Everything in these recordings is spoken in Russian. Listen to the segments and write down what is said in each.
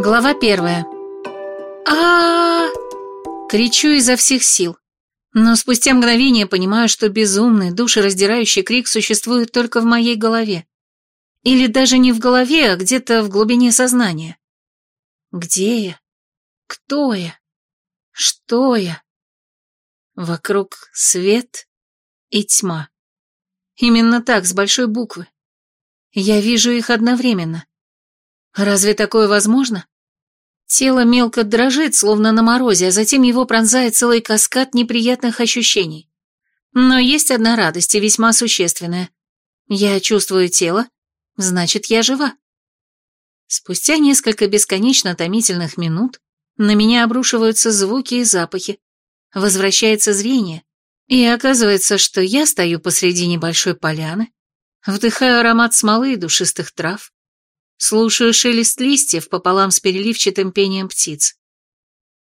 Глава первая. а Кричу изо всех сил. Но спустя мгновение понимаю, что безумный, душераздирающий крик существует только в моей голове. Или даже не в голове, а где-то в глубине сознания. Где я? Кто я? Что я? Вокруг свет и тьма. Именно так, с большой буквы. Я вижу их одновременно. Разве такое возможно? Тело мелко дрожит, словно на морозе, а затем его пронзает целый каскад неприятных ощущений. Но есть одна радость и весьма существенная. Я чувствую тело, значит, я жива. Спустя несколько бесконечно томительных минут на меня обрушиваются звуки и запахи, возвращается зрение, и оказывается, что я стою посреди небольшой поляны, вдыхаю аромат смолы и душистых трав, Слушаю шелест листьев пополам с переливчатым пением птиц.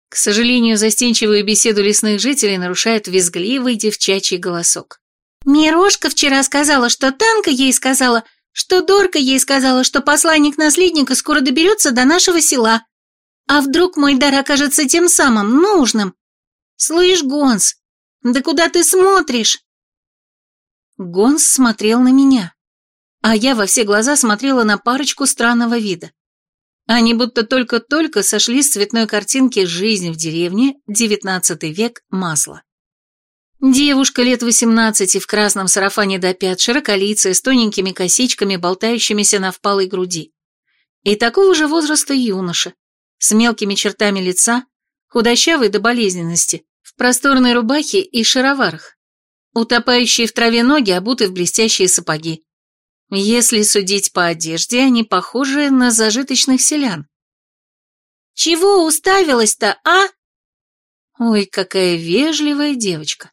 К сожалению, застенчивую беседу лесных жителей нарушает визгливый девчачий голосок. «Мирошка вчера сказала, что Танка ей сказала, что Дорка ей сказала, что посланник наследника скоро доберется до нашего села. А вдруг мой дар окажется тем самым, нужным? Слышь, Гонс, да куда ты смотришь?» Гонс смотрел на меня а я во все глаза смотрела на парочку странного вида. Они будто только-только сошли с цветной картинки «Жизнь в деревне», XIX век, масло. Девушка лет 18 в красном сарафане до пят, широколицая, с тоненькими косичками, болтающимися на впалой груди. И такого же возраста юноша, с мелкими чертами лица, худощавый до болезненности, в просторной рубахе и шароварах. Утопающие в траве ноги обуты в блестящие сапоги. Если судить по одежде, они похожи на зажиточных селян. «Чего уставилась-то, а?» Ой, какая вежливая девочка.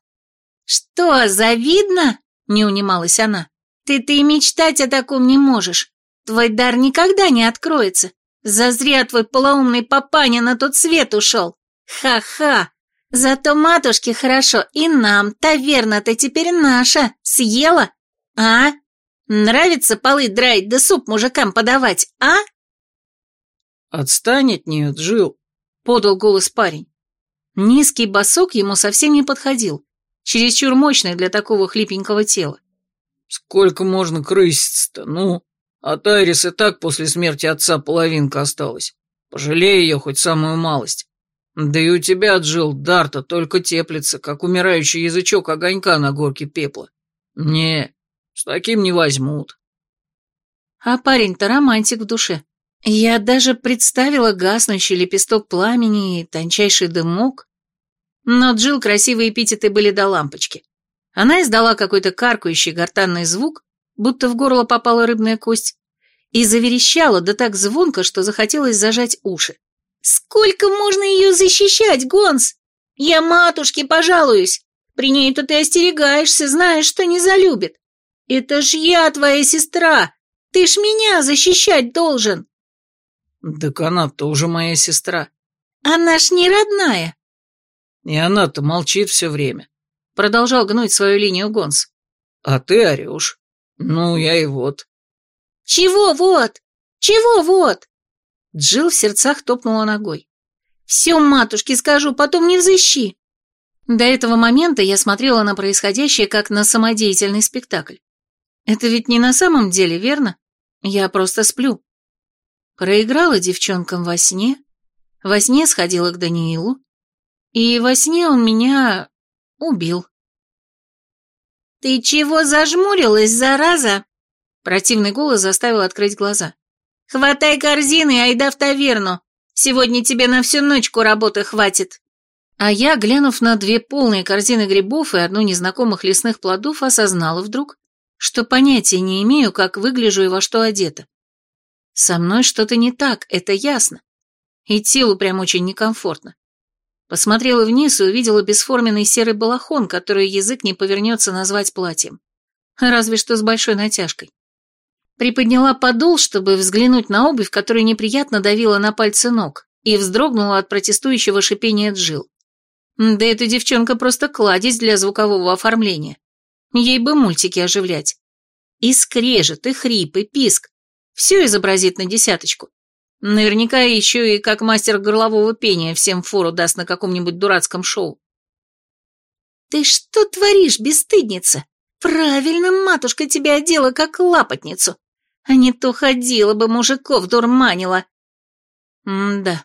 «Что, завидно?» — не унималась она. «Ты-то и мечтать о таком не можешь. Твой дар никогда не откроется. Зазря твой полоумный папаня на тот свет ушел. Ха-ха! Зато матушке хорошо, и нам таверна-то теперь наша. Съела? А?» Нравится полы драить да суп мужикам подавать, а?» «Отстань от нее, Джил», — подал голос парень. Низкий босок ему совсем не подходил, чересчур мощный для такого хлипенького тела. «Сколько можно крыситься-то, ну? А Тайрис и так после смерти отца половинка осталась. Пожалей ее хоть самую малость. Да и у тебя, Джил, дар-то только теплится, как умирающий язычок огонька на горке пепла. Не, с таким не возьмут. А парень-то романтик в душе. Я даже представила гаснущий лепесток пламени и тончайший дымок. Но Джил красивые эпитеты были до лампочки. Она издала какой-то каркающий гортанный звук, будто в горло попала рыбная кость, и заверещала, да так звонко, что захотелось зажать уши. «Сколько можно ее защищать, Гонс? Я матушке пожалуюсь. При ней-то ты остерегаешься, знаешь, что не залюбит. «Это ж я твоя сестра! Ты ж меня защищать должен!» «Так она-то уже моя сестра». «Она ж не родная». «И она-то молчит все время», — продолжал гнуть свою линию Гонс. «А ты орешь. Ну, я и вот». «Чего вот? Чего вот?» Джилл в сердцах топнула ногой. «Все, матушке скажу, потом не взыщи». До этого момента я смотрела на происходящее как на самодеятельный спектакль. Это ведь не на самом деле, верно? Я просто сплю. Проиграла девчонкам во сне, во сне сходила к Даниилу, и во сне он меня убил. «Ты чего зажмурилась, зараза?» Противный голос заставил открыть глаза. «Хватай корзины айда в таверну. Сегодня тебе на всю ночку работы хватит». А я, глянув на две полные корзины грибов и одну незнакомых лесных плодов, осознала вдруг, что понятия не имею, как выгляжу и во что одета. Со мной что-то не так, это ясно. И телу прям очень некомфортно. Посмотрела вниз и увидела бесформенный серый балахон, который язык не повернется назвать платьем. Разве что с большой натяжкой. Приподняла подол, чтобы взглянуть на обувь, которая неприятно давила на пальцы ног, и вздрогнула от протестующего шипения Джил. Да эта девчонка просто кладезь для звукового оформления. Ей бы мультики оживлять. И скрежет, и хрип, и писк. Все изобразит на десяточку. Наверняка еще и как мастер горлового пения всем фору даст на каком-нибудь дурацком шоу. «Ты что творишь, бесстыдница? Правильно матушка тебя одела как лапотницу, а не то ходила бы мужиков дурманила». М-да.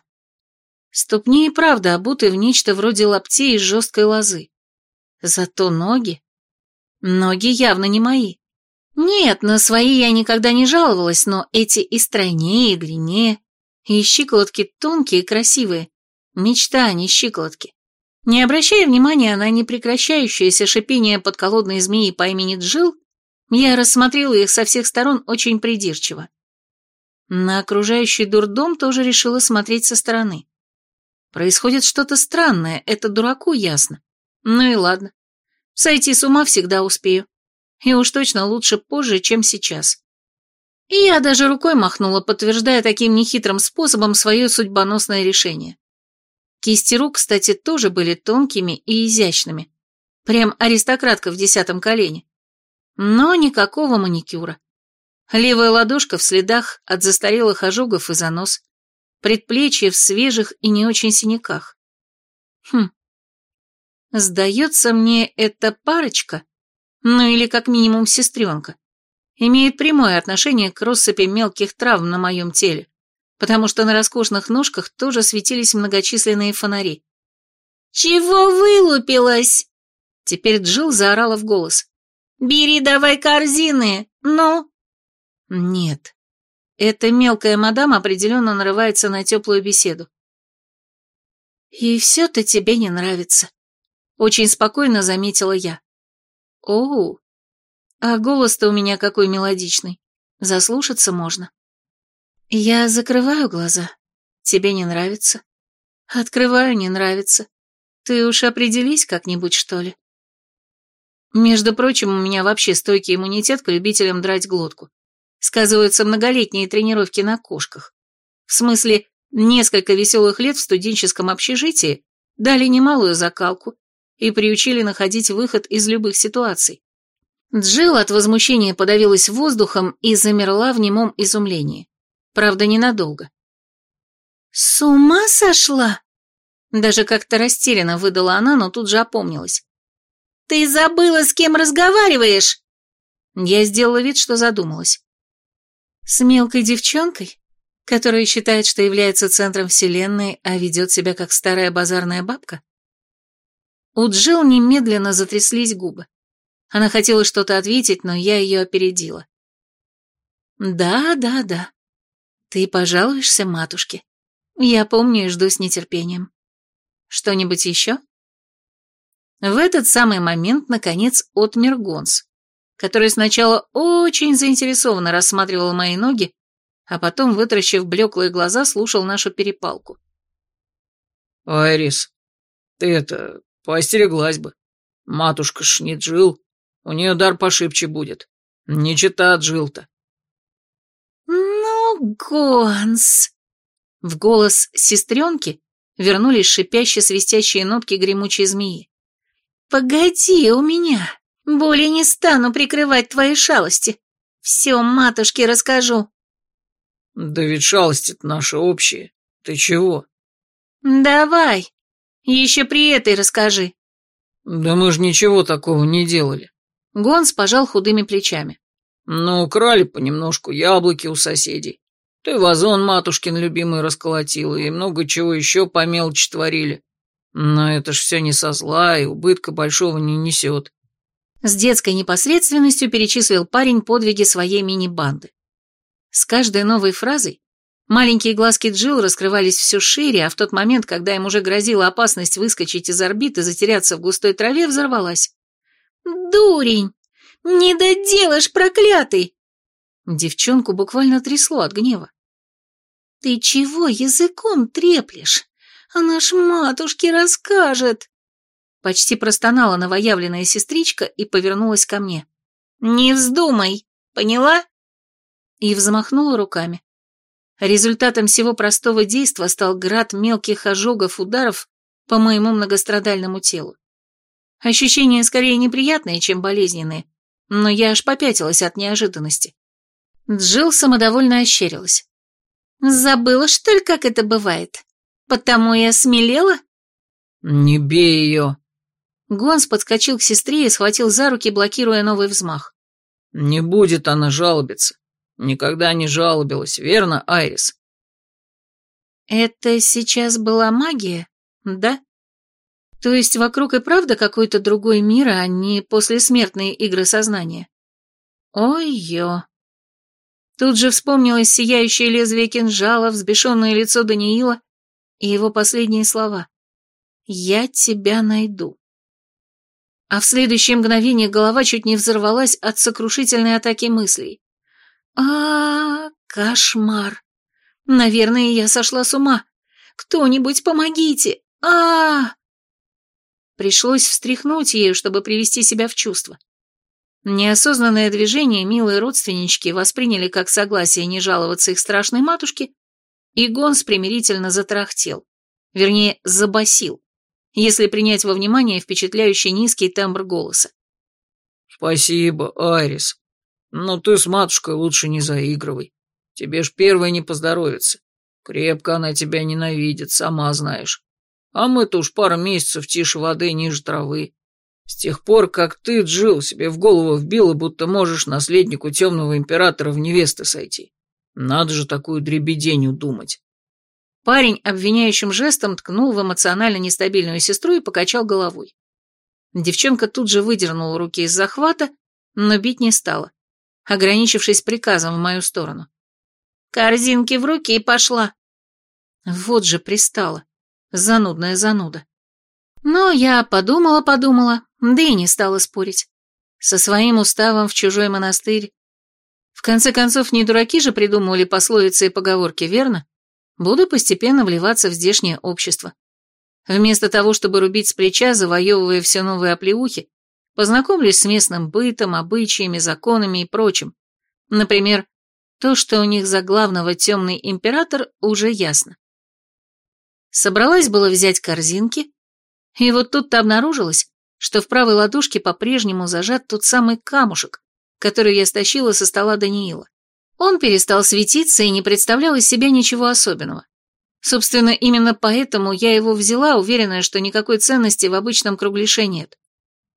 Ступни и правда обуты в нечто вроде лаптей из жесткой лозы. Зато ноги... Ноги явно не мои. Нет, на свои я никогда не жаловалась, но эти и стройнее, и длиннее. И щиколотки тонкие и красивые. Мечта, а не щиколотки. Не обращая внимания на непрекращающееся шипение подколодной змеи по имени Джил, я рассмотрела их со всех сторон очень придирчиво. На окружающий дурдом тоже решила смотреть со стороны. Происходит что-то странное, это дураку ясно. Ну и ладно. Сойти с ума всегда успею. И уж точно лучше позже, чем сейчас. И я даже рукой махнула, подтверждая таким нехитрым способом свое судьбоносное решение. Кисти рук, кстати, тоже были тонкими и изящными. Прям аристократка в десятом колене. Но никакого маникюра. Левая ладошка в следах от застарелых ожогов и занос. Предплечье в свежих и не очень синяках. Хм. Сдается мне эта парочка, ну или как минимум сестренка, имеет прямое отношение к россыпи мелких травм на моем теле, потому что на роскошных ножках тоже светились многочисленные фонари. «Чего вылупилась?» Теперь Джилл заорала в голос. «Бери давай корзины, ну!» Нет, эта мелкая мадам определенно нарывается на теплую беседу. «И все-то тебе не нравится», — очень спокойно заметила я. «Оу, а голос-то у меня какой мелодичный. Заслушаться можно. Я закрываю глаза. Тебе не нравится? Открываю, не нравится. Ты уж определись как-нибудь, что ли? Между прочим, у меня вообще стойкий иммунитет к любителям драть глотку. Сказываются многолетние тренировки на кошках. В смысле, несколько веселых лет в студенческом общежитии дали немалую закалку и приучили находить выход из любых ситуаций. Джилл от возмущения подавилась воздухом и замерла в немом изумлении. Правда, ненадолго. «С ума сошла?» Даже как-то растерянно выдала она, но тут же опомнилась. «Ты забыла, с кем разговариваешь?» Я сделала вид, что задумалась. «С мелкой девчонкой, которая считает, что является центром вселенной, а ведет себя как старая базарная бабка?» У Джилл немедленно затряслись губы. Она хотела что-то ответить, но я ее опередила. «Да, да, да. Ты пожалуешься матушке. Я помню и жду с нетерпением. Что-нибудь еще?» В этот самый момент, наконец, отмер Гонс, который сначала очень заинтересованно рассматривал мои ноги, а потом, вытаращив блеклые глаза, слушал нашу перепалку. «Айрис, ты это, поостереглась бы. Матушка ж не Джил, у нее дар пошибче будет. Не чита Джилта. «Ну, Гонс!» В голос сестренки вернулись шипящие свистящие нотки гремучей змеи. «Погоди у меня, более не стану прикрывать твои шалости. Все матушке расскажу». «Да ведь шалости-то наши общие. Ты чего?» «Давай, еще при этой расскажи». «Да мы же ничего такого не делали». Гонс пожал худыми плечами. «Ну, украли понемножку яблоки у соседей. Ты вазон матушкин любимый расколотила, и много чего еще по мелочи творили. Но это ж все не со зла, и убытка большого не несет». С детской непосредственностью перечислил парень подвиги своей мини-банды. С каждой новой фразой маленькие глазки Джилл раскрывались все шире, а в тот момент, когда им уже грозила опасность выскочить из орбиты, затеряться в густой траве, взорвалась. «Дурень! Не доделаешь, проклятый!» Девчонку буквально трясло от гнева. «Ты чего языком треплешь? Она ж матушке расскажет!» Почти простонала новоявленная сестричка и повернулась ко мне. «Не вздумай, поняла?» И взмахнула руками. Результатом всего простого действа стал град мелких ожогов ударов по моему многострадальному телу. Ощущения скорее неприятные, чем болезненные, но я аж попятилась от неожиданности. Джилл самодовольно ощерилась. Забыла, что ли, как это бывает? Потому я смелела? Не бей ее. Гонс подскочил к сестре и схватил за руки, блокируя новый взмах. Не будет она жалобиться. Никогда не жалобилась, верно, Айрис? Это сейчас была магия, да? То есть вокруг и правда какой-то другой мир, а не послесмертные игры сознания? Ой-ё. Тут же вспомнилось сияющее лезвие кинжала, взбешенное лицо Даниила и его последние слова. «Я тебя найду». А в следующее мгновение голова чуть не взорвалась от сокрушительной атаки мыслей. А, -а, -а кошмар! Наверное, я сошла с ума. Кто-нибудь помогите! а, -а, -а Пришлось встряхнуть ею, чтобы привести себя в чувство. Неосознанное движение милые родственнички восприняли как согласие не жаловаться их страшной матушке, и Гонс примирительно затрахтел, вернее, забасил, если принять во внимание впечатляющий низкий тембр голоса. «Спасибо, Айрис, но ты с матушкой лучше не заигрывай. Тебе ж первой не поздоровится. Крепко она тебя ненавидит, сама знаешь. А мы-то уж пару месяцев тише воды ниже травы. С тех пор, как ты, Джил, себе в голову вбила, будто можешь наследнику темного императора в невесты сойти. Надо же такую дребеденью думать. Парень обвиняющим жестом ткнул в эмоционально нестабильную сестру и покачал головой. Девчонка тут же выдернула руки из захвата, но бить не стала, ограничившись приказом в мою сторону. Корзинки в руки и пошла. Вот же пристала. Занудная зануда. Но я подумала-подумала, да и не стала спорить. Со своим уставом в чужой монастырь. В конце концов, не дураки же придумывали пословицы и поговорки, верно? Буду постепенно вливаться в здешнее общество. Вместо того, чтобы рубить с плеча, завоевывая все новые оплеухи, познакомлюсь с местным бытом, обычаями, законами и прочим. Например, то, что у них за главного темный император, уже ясно. Собралась было взять корзинки, и вот тут-то обнаружилось, что в правой ладошке по-прежнему зажат тот самый камушек, который я стащила со стола Даниила. Он перестал светиться и не представлял из себя ничего особенного. Собственно, именно поэтому я его взяла, уверенная, что никакой ценности в обычном кругляше нет.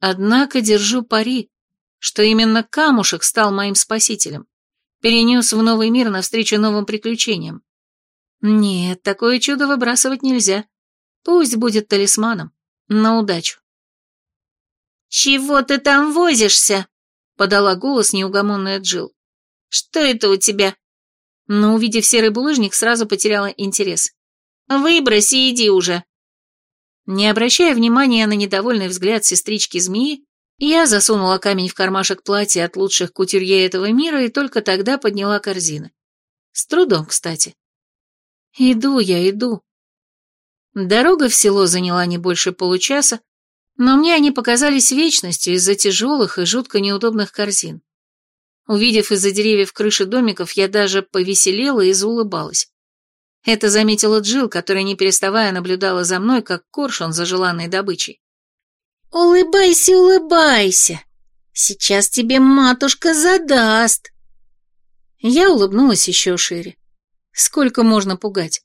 Однако держу пари, что именно камушек стал моим спасителем перенес в новый мир навстречу новым приключениям. Нет, такое чудо выбрасывать нельзя. Пусть будет талисманом. На удачу. «Чего ты там возишься?» — подала голос неугомонная Джил. «Что это у тебя?» Но, увидев серый булыжник, сразу потеряла интерес. «Выбрось и иди уже!» Не обращая внимания на недовольный взгляд сестрички-змеи, я засунула камень в кармашек платья от лучших кутюрье этого мира и только тогда подняла корзины. С трудом, кстати. Иду я, иду. Дорога в село заняла не больше получаса, но мне они показались вечностью из-за тяжелых и жутко неудобных корзин. Увидев из-за деревьев крыши домиков, я даже повеселела и заулыбалась. Это заметила Джил, которая, не переставая, наблюдала за мной, как коршун за желанной добычей. «Улыбайся, улыбайся! Сейчас тебе матушка задаст!» Я улыбнулась еще шире. Сколько можно пугать?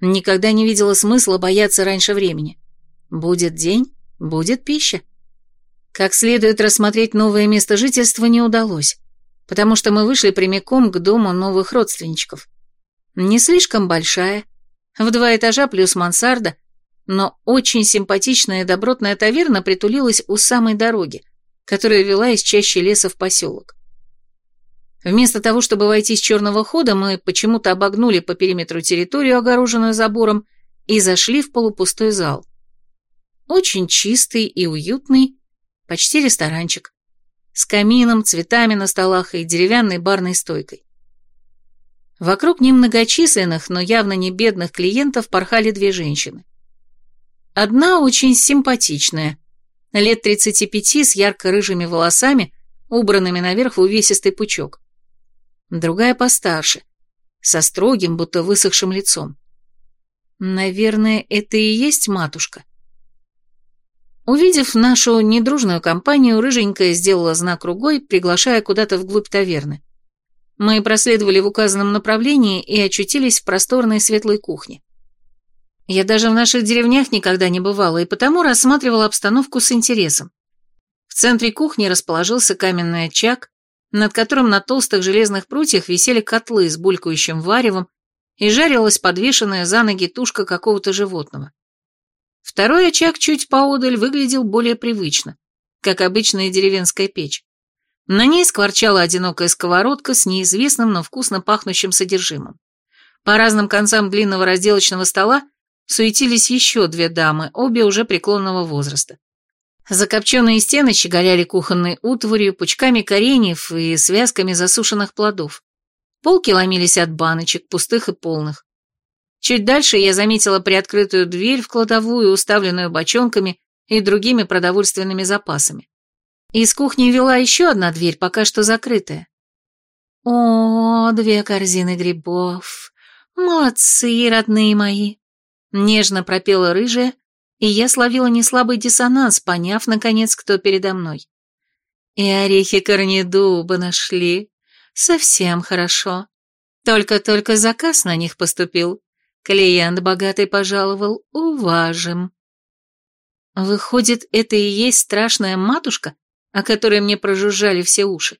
Никогда не видела смысла бояться раньше времени. Будет день, будет пища. Как следует рассмотреть новое место жительства не удалось, потому что мы вышли прямиком к дому новых родственничков. Не слишком большая, в два этажа плюс мансарда, но очень симпатичная и добротная таверна притулилась у самой дороги, которая вела из чащи леса в поселок. Вместо того, чтобы войти с черного хода, мы почему-то обогнули по периметру территорию, огороженную забором, и зашли в полупустой зал. Очень чистый и уютный, почти ресторанчик, с камином, цветами на столах и деревянной барной стойкой. Вокруг немногочисленных, но явно не бедных клиентов порхали две женщины. Одна очень симпатичная, лет 35 с ярко-рыжими волосами, убранными наверх в увесистый пучок. Другая постарше, со строгим, будто высохшим лицом. Наверное, это и есть матушка. Увидев нашу недружную компанию, рыженькая сделала знак рукой, приглашая куда-то вглубь таверны. Мы проследовали в указанном направлении и очутились в просторной светлой кухне. Я даже в наших деревнях никогда не бывала и потому рассматривала обстановку с интересом. В центре кухни расположился каменный очаг, над которым на толстых железных прутьях висели котлы с булькающим варевом и жарилась подвешенная за ноги тушка какого-то животного. Второй очаг чуть поодаль выглядел более привычно, как обычная деревенская печь. На ней скворчала одинокая сковородка с неизвестным, но вкусно пахнущим содержимым. По разным концам длинного разделочного стола суетились еще две дамы, обе уже преклонного возраста. Закопченные стены щеголяли кухонной утварью, пучками кореньев и связками засушенных плодов. Полки ломились от баночек, пустых и полных. Чуть дальше я заметила приоткрытую дверь в кладовую, уставленную бочонками и другими продовольственными запасами. Из кухни вела еще одна дверь, пока что закрытая. О, две корзины грибов. Молодцы, родные мои. Нежно пропела рыжая, и я словила неслабый диссонанс, поняв, наконец, кто передо мной. И орехи корнедуба нашли. Совсем хорошо. Только-только заказ на них поступил. Клиент богатый пожаловал, уважим. Выходит, это и есть страшная матушка, о которой мне прожужжали все уши.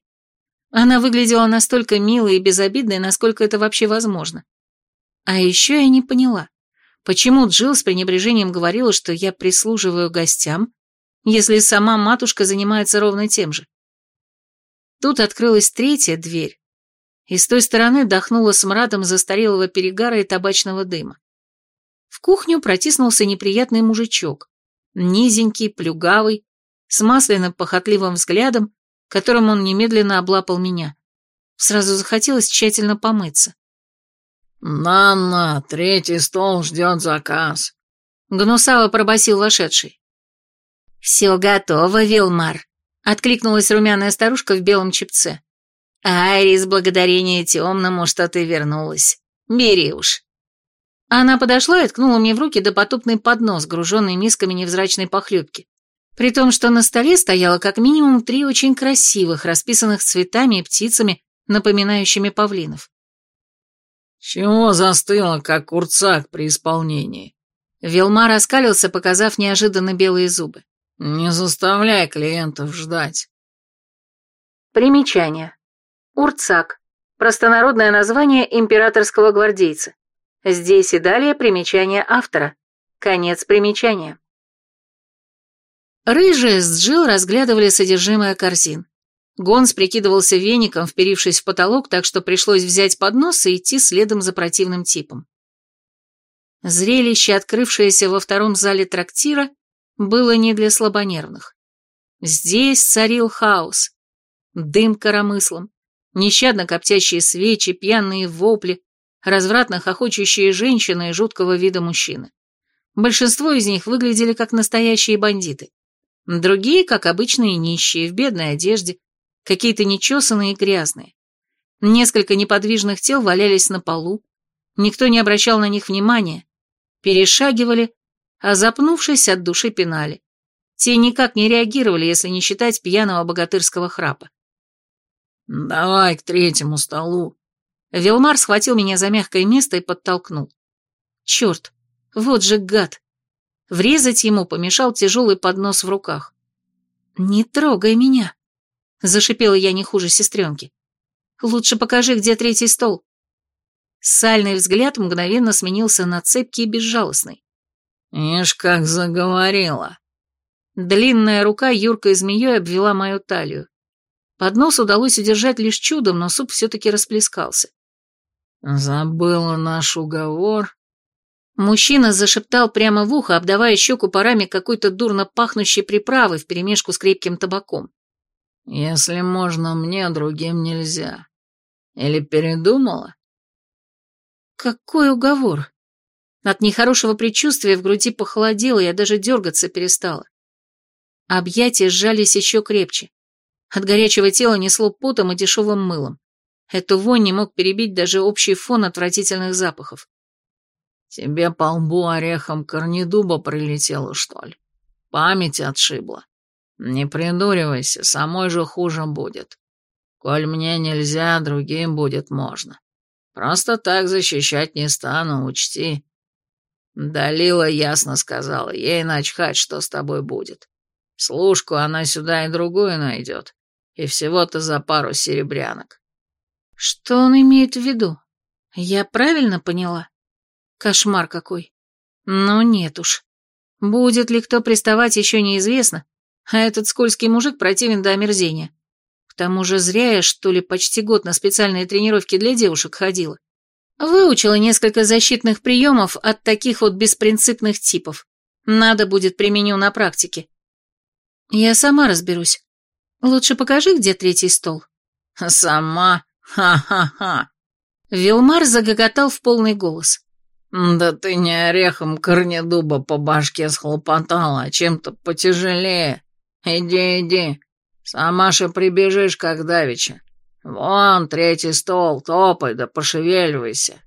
Она выглядела настолько милой и безобидной, насколько это вообще возможно. А еще я не поняла, почему Джилл с пренебрежением говорила, что я прислуживаю гостям, если сама матушка занимается ровно тем же. Тут открылась третья дверь, и с той стороны дохнуло смрадом застарелого перегара и табачного дыма. В кухню протиснулся неприятный мужичок, низенький, плюгавый, с масляным похотливым взглядом, которым он немедленно облапал меня. Сразу захотелось тщательно помыться. «На-на, третий стол ждет заказ», — гнусаво пробасил вошедший. «Все готово, Вилмар», — откликнулась румяная старушка в белом чепце. «Айрис, благодарение темному, что ты вернулась. Бери уж». Она подошла и ткнула мне в руки допотопный поднос, груженный мисками невзрачной похлебки. При том, что на столе стояло как минимум три очень красивых, расписанных цветами и птицами, напоминающими павлинов. «Чего застыло, как курцак при исполнении?» Вилма раскалился, показав неожиданно белые зубы. «Не заставляй клиентов ждать». Примечание. Урцак. Простонародное название императорского гвардейца. Здесь и далее примечание автора. Конец примечания. Рыжие с Джил разглядывали содержимое корзин. Гонс прикидывался веником, вперившись в потолок, так что пришлось взять поднос и идти следом за противным типом. Зрелище, открывшееся во втором зале трактира, было не для слабонервных. Здесь царил хаос. Дым коромыслом, нещадно коптящие свечи, пьяные вопли, развратно хохочущие женщины и жуткого вида мужчины. Большинство из них выглядели как настоящие бандиты. Другие, как обычные нищие, в бедной одежде, какие-то нечесанные и грязные. Несколько неподвижных тел валялись на полу, никто не обращал на них внимания, перешагивали, а запнувшись, от души пинали. Те никак не реагировали, если не считать пьяного богатырского храпа. «Давай к третьему столу». Вилмар схватил меня за мягкое место и подтолкнул. Черт, вот же гад. Врезать ему помешал тяжелый поднос в руках. «Не трогай меня!» — зашипела я не хуже сестренки. «Лучше покажи, где третий стол». Сальный взгляд мгновенно сменился на цепкий и безжалостный. «Ишь, как заговорила!» Длинная рука юркой змеей обвела мою талию. Поднос удалось удержать лишь чудом, но суп все-таки расплескался. «Забыла наш уговор?» Мужчина зашептал прямо в ухо, обдавая щеку парами какой-то дурно пахнущей приправы вперемешку с крепким табаком. «Если можно мне, другим нельзя. Или передумала?» «Какой уговор?» От нехорошего предчувствия в груди похолодело, я даже дергаться перестала. Объятия сжались еще крепче. От горячего тела несло потом и дешевым мылом. Эту вонь не мог перебить даже общий фон отвратительных запахов. Тебе по лбу орехом корнедуба прилетело, что ли? Память отшибла. Не придуривайся, самой же хуже будет. Коль мне нельзя, другим будет можно. Просто так защищать не стану, учти. Далила ясно сказала, ей начхать, что с тобой будет. Служку она сюда и другую найдет, и всего-то за пару серебрянок. Что он имеет в виду? Я правильно поняла? Кошмар какой. Ну нет уж. Будет ли кто приставать, еще неизвестно, а этот скользкий мужик противен до омерзения. К тому же зря я, что ли, почти год на специальные тренировки для девушек ходила. Выучила несколько защитных приемов от таких вот беспринципных типов. Надо будет применю на практике. Я сама разберусь. Лучше покажи, где третий стол. Сама? Ха-ха-ха. Вилмар загоготал в полный голос. Да ты не орехом корнедуба по башке схлопотала, а чем-то потяжелее. Иди, иди, Сама же прибежишь, как давеча. Вон, третий стол, топай да пошевеливайся.